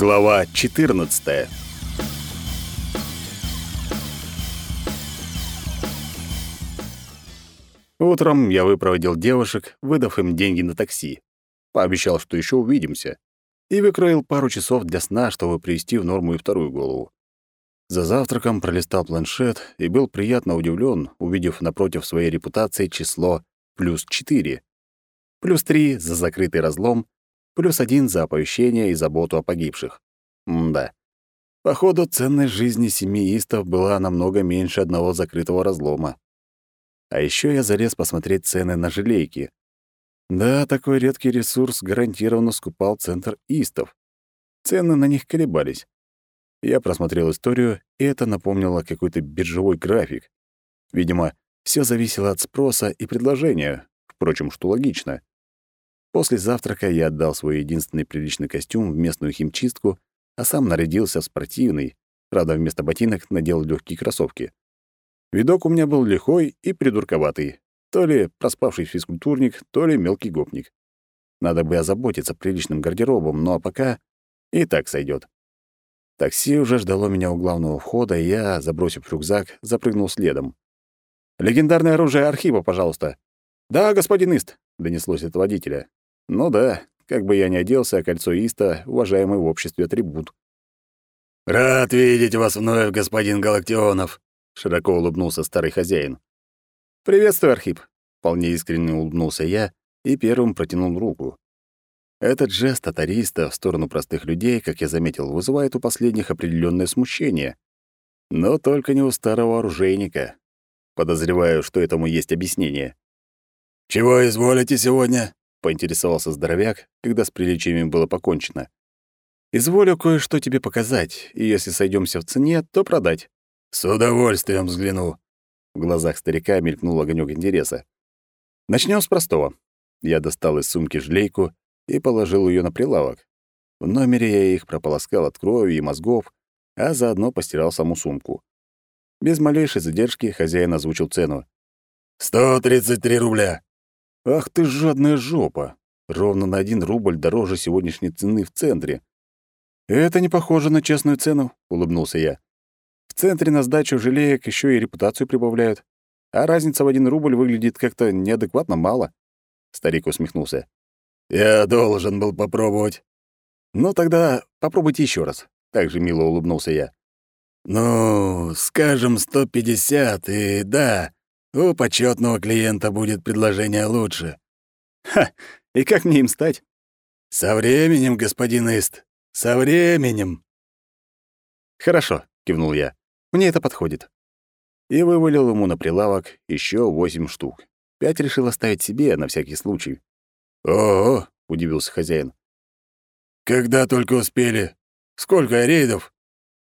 Глава 14. Утром я выпроводил девушек, выдав им деньги на такси. Пообещал, что еще увидимся. И выкроил пару часов для сна, чтобы привести в норму и вторую голову. За завтраком пролистал планшет и был приятно удивлен, увидев напротив своей репутации число плюс 4. Плюс 3 за закрытый разлом плюс один за оповещение и заботу о погибших. М-да. Походу, ценность жизни семиистов была намного меньше одного закрытого разлома. А еще я залез посмотреть цены на желейки. Да, такой редкий ресурс гарантированно скупал центр истов. Цены на них колебались. Я просмотрел историю, и это напомнило какой-то биржевой график. Видимо, все зависело от спроса и предложения, впрочем, что логично. После завтрака я отдал свой единственный приличный костюм в местную химчистку, а сам нарядился в спортивный, правда, вместо ботинок надел легкие кроссовки. Видок у меня был лихой и придурковатый. То ли проспавший физкультурник, то ли мелкий гопник. Надо бы озаботиться приличным гардеробом, но пока и так сойдет. Такси уже ждало меня у главного входа, и я, забросив рюкзак, запрыгнул следом. «Легендарное оружие Архива, пожалуйста». «Да, господин Ист», — донеслось от водителя. Ну да, как бы я ни оделся, а кольцо Иста — уважаемый в обществе атрибут. «Рад видеть вас вновь, господин Галактионов», — широко улыбнулся старый хозяин. «Приветствую, Архип», — вполне искренне улыбнулся я и первым протянул руку. Этот жест от Ариста в сторону простых людей, как я заметил, вызывает у последних определенное смущение. Но только не у старого оружейника. Подозреваю, что этому есть объяснение. «Чего изволите сегодня?» — поинтересовался здоровяк, когда с приличиями было покончено. «Изволю кое-что тебе показать, и если сойдемся в цене, то продать». «С удовольствием взгляну». В глазах старика мелькнул огонек интереса. Начнем с простого. Я достал из сумки жлейку и положил ее на прилавок. В номере я их прополоскал от крови и мозгов, а заодно постирал саму сумку. Без малейшей задержки хозяин озвучил цену. «Сто тридцать три рубля». Ах ты жадная жопа! Ровно на один рубль дороже сегодняшней цены в центре. Это не похоже на честную цену, улыбнулся я. В центре на сдачу жалеек еще и репутацию прибавляют. А разница в один рубль выглядит как-то неадекватно мало. Старик усмехнулся. Я должен был попробовать. Ну тогда попробуйте еще раз. Так же мило улыбнулся я. Ну, скажем, сто пятьдесят, и да, у почетного клиента будет предложение лучше. Ха, и как мне им стать? Со временем, господин Ист, со временем. Хорошо, кивнул я. Мне это подходит. И вывалил ему на прилавок еще восемь штук. Пять решил оставить себе на всякий случай. О, удивился хозяин. Когда только успели. Сколько рейдов?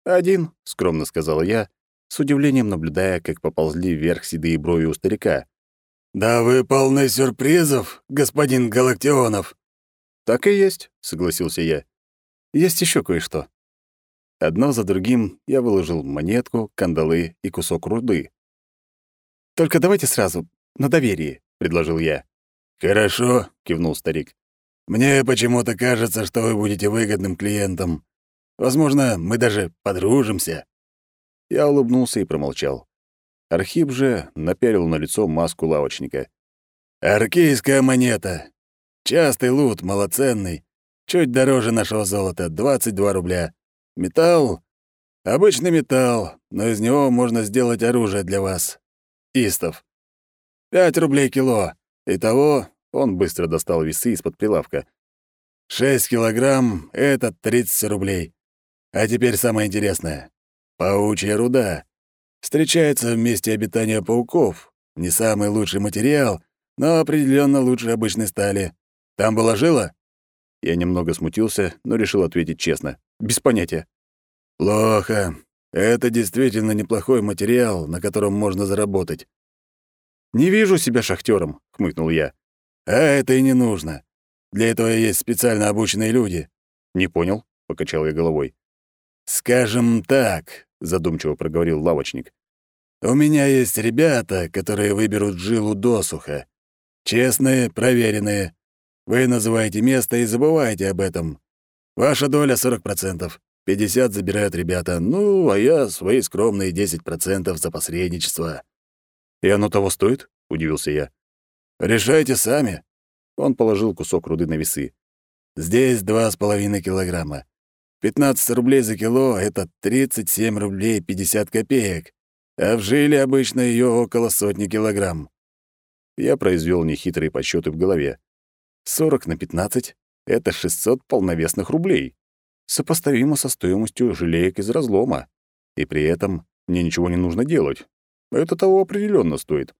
Один, скромно сказал я с удивлением наблюдая, как поползли вверх седые брови у старика. «Да вы полны сюрпризов, господин Галактионов!» «Так и есть», — согласился я. «Есть еще кое-что». Одно за другим я выложил монетку, кандалы и кусок руды. «Только давайте сразу, на доверии», — предложил я. «Хорошо», — кивнул старик. «Мне почему-то кажется, что вы будете выгодным клиентом. Возможно, мы даже подружимся». Я улыбнулся и промолчал. Архип же напялил на лицо маску лавочника. «Аркейская монета. Частый лут, малоценный. Чуть дороже нашего золота, 22 рубля. Металл? Обычный металл, но из него можно сделать оружие для вас. Истов. 5 рублей кило. Итого он быстро достал весы из-под прилавка. 6 килограмм — это 30 рублей. А теперь самое интересное. Паучья руда. Встречается в месте обитания пауков. Не самый лучший материал, но определенно лучше обычной стали. Там была жила? Я немного смутился, но решил ответить честно. Без понятия. Плохо. Это действительно неплохой материал, на котором можно заработать. Не вижу себя шахтером, хмыкнул я. А это и не нужно. Для этого есть специально обученные люди. Не понял, покачал я головой. Скажем так, задумчиво проговорил лавочник. У меня есть ребята, которые выберут жилу досуха. Честные, проверенные. Вы называете место и забываете об этом. Ваша доля 40%. 50 забирают ребята, ну, а я свои скромные 10% за посредничество». «И оно того стоит?» — удивился я. «Решайте сами». Он положил кусок руды на весы. «Здесь два с половиной килограмма. 15 рублей за кило — это 37 рублей 50 копеек, а в жиле обычно ее около сотни килограмм». Я произвел нехитрые подсчеты в голове. 40 на 15 — это 600 полновесных рублей сопоставимо со стоимостью желеек из разлома. И при этом мне ничего не нужно делать. Это того определенно стоит.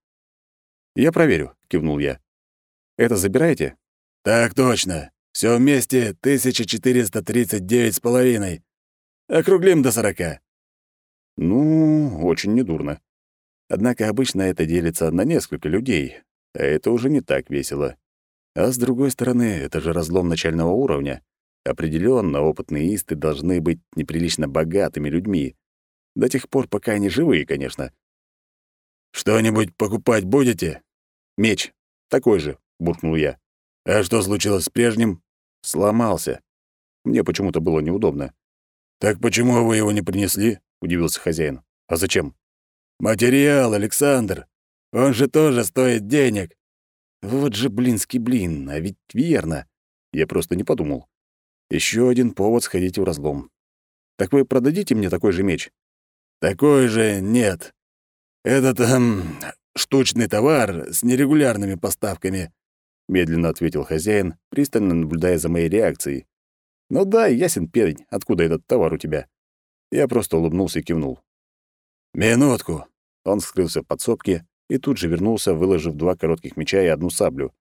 «Я проверю», — кивнул я. «Это забираете?» «Так точно. Все вместе 1439 с половиной. Округлим до сорока». «Ну, очень недурно. Однако обычно это делится на несколько людей, а это уже не так весело. А с другой стороны, это же разлом начального уровня. Определенно, опытные исты должны быть неприлично богатыми людьми. До тех пор, пока они живые, конечно. «Что-нибудь покупать будете?» «Меч. Такой же», — буркнул я. «А что случилось с прежним?» «Сломался. Мне почему-то было неудобно». «Так почему вы его не принесли?» — удивился хозяин. «А зачем?» «Материал, Александр. Он же тоже стоит денег». «Вот же блинский блин, а ведь верно. Я просто не подумал. Еще один повод сходить в разлом. Так вы продадите мне такой же меч? Такой же нет. Этот эм, штучный товар с нерегулярными поставками, медленно ответил хозяин, пристально наблюдая за моей реакцией. Ну да, ясен пень, откуда этот товар у тебя. Я просто улыбнулся и кивнул. Минутку. Он скрылся в подсобке и тут же вернулся, выложив два коротких меча и одну саблю.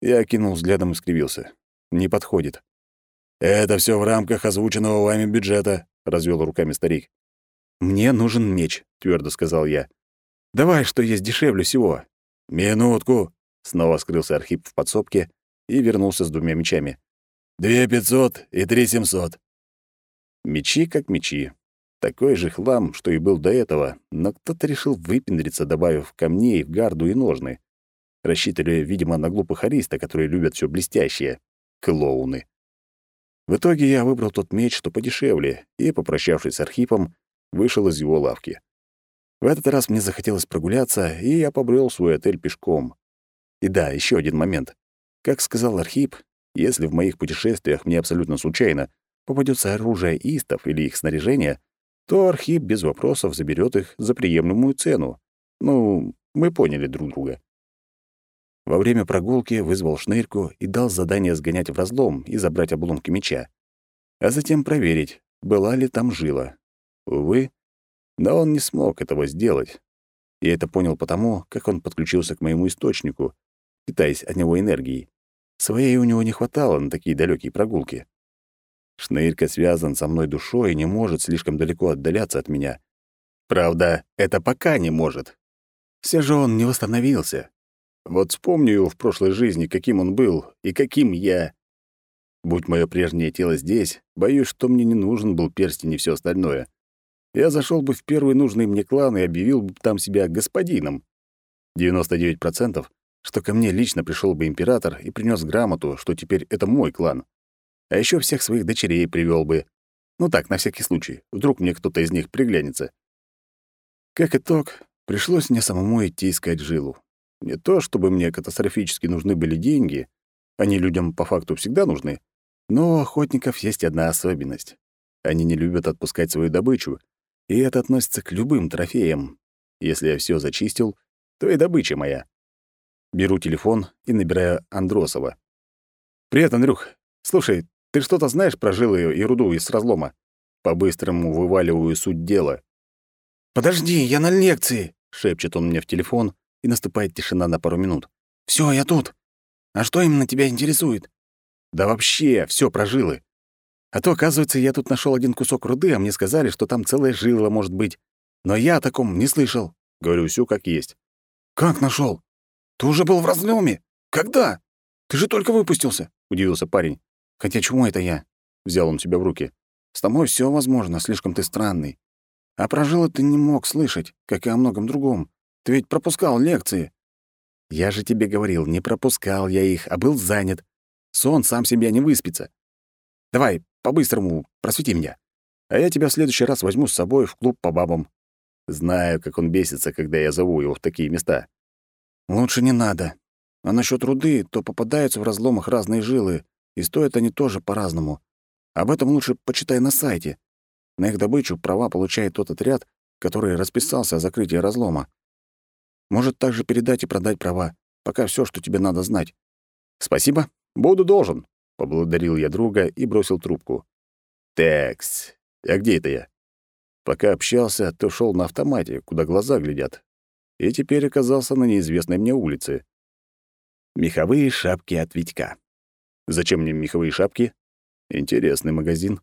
Я кинул взглядом и скривился. Не подходит. «Это все в рамках озвученного вами бюджета», — развел руками старик. «Мне нужен меч», — твердо сказал я. «Давай, что есть дешевле всего». «Минутку», — снова скрылся Архип в подсобке и вернулся с двумя мечами. «Две пятьсот и три семьсот». Мечи как мечи. Такой же хлам, что и был до этого, но кто-то решил выпендриться, добавив камней в гарду и ножны. Рассчитывали, видимо, на глупых ариста, которые любят все блестящее. Клоуны. В итоге я выбрал тот меч, что подешевле, и, попрощавшись с Архипом, вышел из его лавки. В этот раз мне захотелось прогуляться, и я побрел свой отель пешком. И да, еще один момент. Как сказал Архип, если в моих путешествиях мне абсолютно случайно попадется оружие истов или их снаряжение, то Архип без вопросов заберет их за приемлемую цену. Ну, мы поняли друг друга. Во время прогулки вызвал шнырьку и дал задание сгонять в разлом и забрать обломки меча. А затем проверить, была ли там жила. Увы, но он не смог этого сделать. Я это понял потому, как он подключился к моему источнику, питаясь от него энергией. Своей у него не хватало на такие далекие прогулки. Шнырька связан со мной душой и не может слишком далеко отдаляться от меня. Правда, это пока не может. Все же он не восстановился, вот вспомню его в прошлой жизни, каким он был и каким я. Будь мое прежнее тело здесь, боюсь, что мне не нужен был перстень и все остальное. Я зашел бы в первый нужный мне клан и объявил бы там себя господином. 99%, что ко мне лично пришел бы император и принес грамоту, что теперь это мой клан. А еще всех своих дочерей привел бы. Ну так, на всякий случай. Вдруг мне кто-то из них приглянется. Как итог, пришлось мне самому идти искать жилу. Не то, чтобы мне катастрофически нужны были деньги, они людям по факту всегда нужны, но у охотников есть одна особенность. Они не любят отпускать свою добычу, и это относится к любым трофеям. Если я все зачистил, то и добыча моя. Беру телефон и набираю Андросова. «Привет, Андрюх. Слушай, ты что-то знаешь про жилы и руду из разлома?» По-быстрому вываливаю суть дела. «Подожди, я на лекции!» — шепчет он мне в телефон, и наступает тишина на пару минут. Все, я тут. А что именно тебя интересует?» «Да вообще, все про жилы. А то, оказывается, я тут нашел один кусок руды, а мне сказали, что там целая жила может быть. Но я о таком не слышал. Говорю все как есть. «Как нашел? Ты уже был в разломе? Когда? Ты же только выпустился!» — удивился парень. «Хотя чему это я?» — взял он себя в руки. «С тобой все возможно, слишком ты странный. А про жилы ты не мог слышать, как и о многом другом. Ты ведь пропускал лекции. Я же тебе говорил, не пропускал я их, а был занят. Сон сам себя не выспится. Давай, по-быстрому просвети меня. А я тебя в следующий раз возьму с собой в клуб по бабам. Знаю, как он бесится, когда я зову его в такие места. Лучше не надо. А насчет руды, то попадаются в разломах разные жилы, и стоят они тоже по-разному. Об этом лучше почитай на сайте. На их добычу права получает тот отряд, который расписался о закрытии разлома. Может также передать и продать права. Пока все, что тебе надо знать. Спасибо, буду должен. Поблагодарил я друга и бросил трубку. Такс, а где это я? Пока общался, то шел на автомате, куда глаза глядят. И теперь оказался на неизвестной мне улице. Меховые шапки от Витька. Зачем мне меховые шапки? Интересный магазин.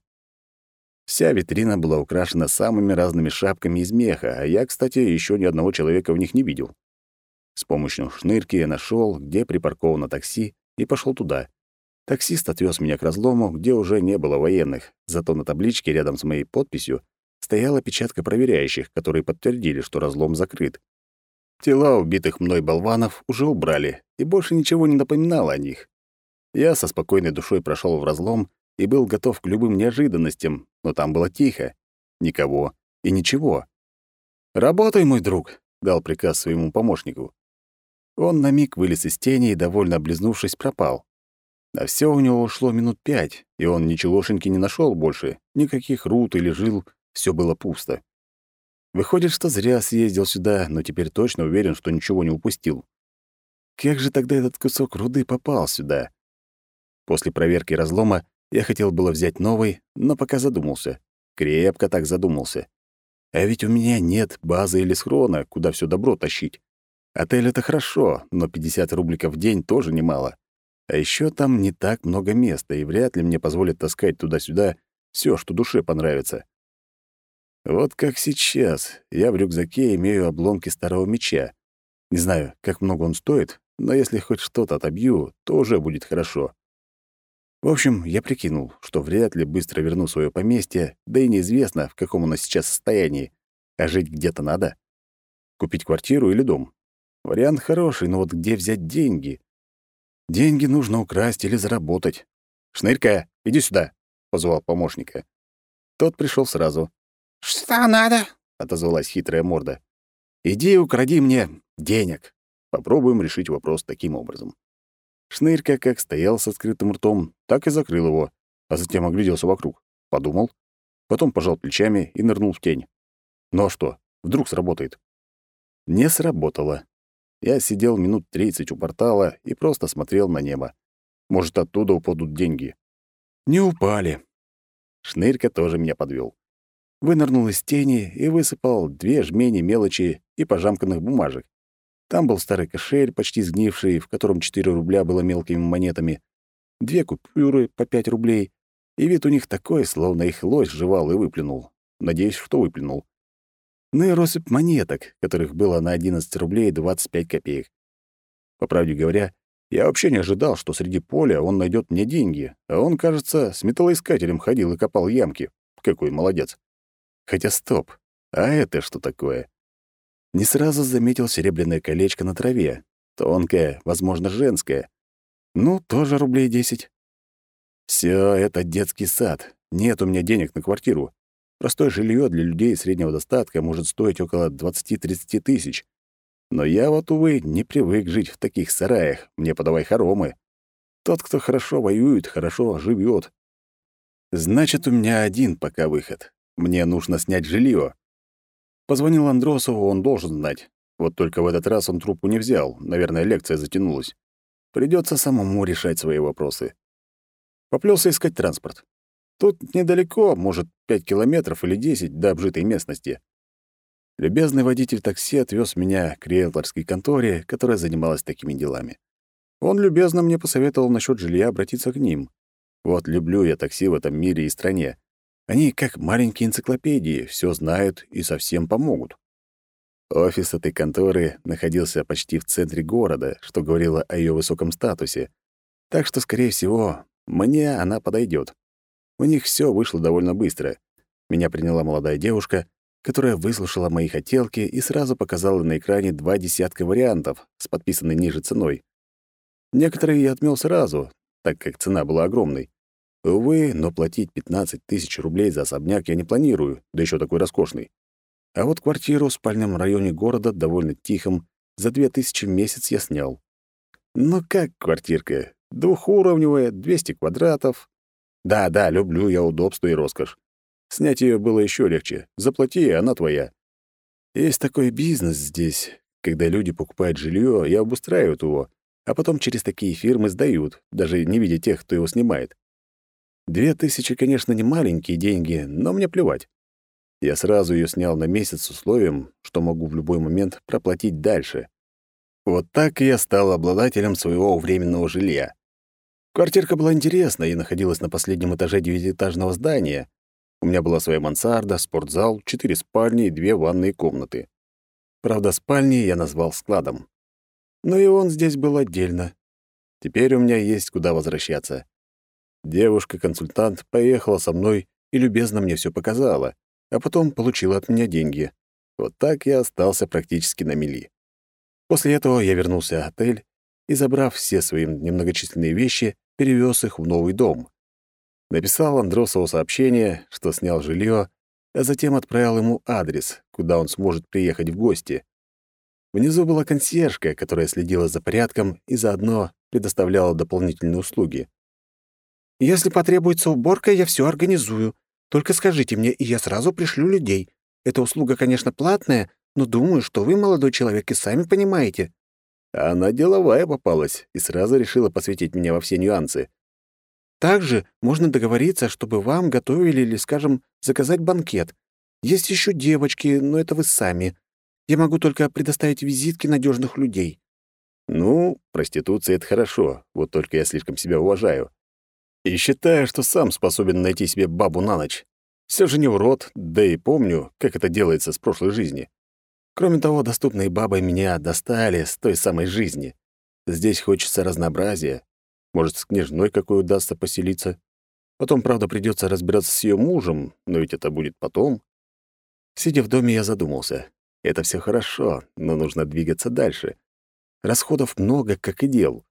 Вся витрина была украшена самыми разными шапками из меха, а я, кстати, еще ни одного человека в них не видел. С помощью шнырки я нашел, где припарковано такси, и пошел туда. Таксист отвез меня к разлому, где уже не было военных, зато на табличке рядом с моей подписью стояла печатка проверяющих, которые подтвердили, что разлом закрыт. Тела убитых мной болванов уже убрали, и больше ничего не напоминало о них. Я со спокойной душой прошел в разлом и был готов к любым неожиданностям, но там было тихо. Никого и ничего. «Работай, мой друг», — дал приказ своему помощнику. Он на миг вылез из тени и, довольно облизнувшись, пропал. На все у него ушло минут пять, и он ничегошеньки не нашел больше, никаких рут или жил, все было пусто. Выходит, что зря съездил сюда, но теперь точно уверен, что ничего не упустил. Как же тогда этот кусок руды попал сюда? После проверки разлома я хотел было взять новый, но пока задумался. Крепко так задумался. А ведь у меня нет базы или схрона, куда все добро тащить. Отель — это хорошо, но 50 рубликов в день тоже немало. А еще там не так много места, и вряд ли мне позволят таскать туда-сюда все, что душе понравится. Вот как сейчас. Я в рюкзаке имею обломки старого меча. Не знаю, как много он стоит, но если хоть что-то отобью, то уже будет хорошо. В общем, я прикинул, что вряд ли быстро верну свое поместье, да и неизвестно, в каком оно сейчас состоянии. А жить где-то надо. Купить квартиру или дом. Вариант хороший, но вот где взять деньги? Деньги нужно украсть или заработать. «Шнырька, иди сюда», — позвал помощника. Тот пришел сразу. «Что надо?» — отозвалась хитрая морда. «Иди укради мне денег». Попробуем решить вопрос таким образом. Шнырька как стоял с открытым ртом, так и закрыл его, а затем огляделся вокруг, подумал, потом пожал плечами и нырнул в тень. Ну а что, вдруг сработает? Не сработало. Я сидел минут тридцать у портала и просто смотрел на небо. Может, оттуда упадут деньги. Не упали. Шнырька тоже меня подвел. Вынырнул из тени и высыпал две жмени мелочи и пожамканных бумажек. Там был старый кошель, почти сгнивший, в котором 4 рубля было мелкими монетами, две купюры по 5 рублей, и вид у них такой, словно их лось жевал и выплюнул. Надеюсь, что выплюнул. Ну и россыпь монеток, которых было на 11 рублей 25 копеек. По правде говоря, я вообще не ожидал, что среди поля он найдет мне деньги, а он, кажется, с металлоискателем ходил и копал ямки. Какой молодец. Хотя стоп, а это что такое? не сразу заметил серебряное колечко на траве. Тонкое, возможно, женское. Ну, тоже рублей десять. Все это детский сад. Нет у меня денег на квартиру. Простое жилье для людей среднего достатка может стоить около 20-30 тысяч. Но я вот, увы, не привык жить в таких сараях. Мне подавай хоромы. Тот, кто хорошо воюет, хорошо живет. Значит, у меня один пока выход. Мне нужно снять жилье. Позвонил Андросову, он должен знать. Вот только в этот раз он трубку не взял. Наверное, лекция затянулась. Придется самому решать свои вопросы. Поплелся искать транспорт. Тут недалеко, может, пять километров или десять до обжитой местности. Любезный водитель такси отвез меня к риэлторской конторе, которая занималась такими делами. Он любезно мне посоветовал насчет жилья обратиться к ним. Вот люблю я такси в этом мире и стране. Они, как маленькие энциклопедии, все знают и совсем помогут. Офис этой конторы находился почти в центре города, что говорило о ее высоком статусе. Так что, скорее всего, мне она подойдет. У них все вышло довольно быстро. Меня приняла молодая девушка, которая выслушала мои хотелки и сразу показала на экране два десятка вариантов с подписанной ниже ценой. Некоторые я отмел сразу, так как цена была огромной. Увы, но платить 15 тысяч рублей за особняк я не планирую, да еще такой роскошный. А вот квартиру в спальном районе города, довольно тихом, за 2000 в месяц я снял. Ну как квартирка? Двухуровневая, 200 квадратов. Да-да, люблю я удобство и роскошь. Снять ее было еще легче. Заплати, она твоя. Есть такой бизнес здесь, когда люди покупают жилье и обустраивают его, а потом через такие фирмы сдают, даже не видя тех, кто его снимает. Две тысячи, конечно, не маленькие деньги, но мне плевать. Я сразу ее снял на месяц с условием, что могу в любой момент проплатить дальше. Вот так я стал обладателем своего временного жилья. Квартирка была интересная и находилась на последнем этаже девятиэтажного здания. У меня была своя мансарда, спортзал, четыре спальни и две ванные комнаты. Правда, спальни я назвал складом. Но и он здесь был отдельно. Теперь у меня есть куда возвращаться. Девушка-консультант поехала со мной и любезно мне все показала а потом получила от меня деньги. Вот так я остался практически на мели. После этого я вернулся в отель и, забрав все свои немногочисленные вещи, перевез их в новый дом. Написал Андросову сообщение, что снял жилье, а затем отправил ему адрес, куда он сможет приехать в гости. Внизу была консьержка, которая следила за порядком и заодно предоставляла дополнительные услуги. «Если потребуется уборка, я все организую. Только скажите мне, и я сразу пришлю людей. Эта услуга, конечно, платная, но думаю, что вы, молодой человек, и сами понимаете». Она деловая попалась и сразу решила посвятить меня во все нюансы. «Также можно договориться, чтобы вам готовили или, скажем, заказать банкет. Есть еще девочки, но это вы сами. Я могу только предоставить визитки надежных людей». «Ну, проституция — это хорошо, вот только я слишком себя уважаю. И считаю, что сам способен найти себе бабу на ночь. Все же не урод, да и помню, как это делается с прошлой жизни. Кроме того, доступные бабы меня достали с той самой жизни. Здесь хочется разнообразия. Может, с княжной какой удастся поселиться. Потом, правда, придется разбираться с ее мужем, но ведь это будет потом. Сидя в доме, я задумался. Это все хорошо, но нужно двигаться дальше. Расходов много, как и дел.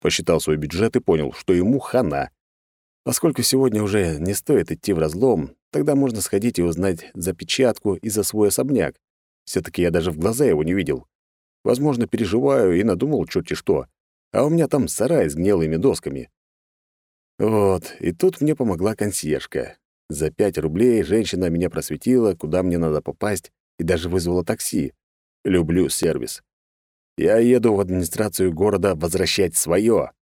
Посчитал свой бюджет и понял, что ему хана. Поскольку сегодня уже не стоит идти в разлом, тогда можно сходить и узнать за печатку и за свой особняк. все таки я даже в глаза его не видел. Возможно, переживаю и надумал черти что. А у меня там сарай с гнилыми досками. Вот, и тут мне помогла консьержка. За пять рублей женщина меня просветила, куда мне надо попасть, и даже вызвала такси. Люблю сервис. Я еду в администрацию города возвращать свое.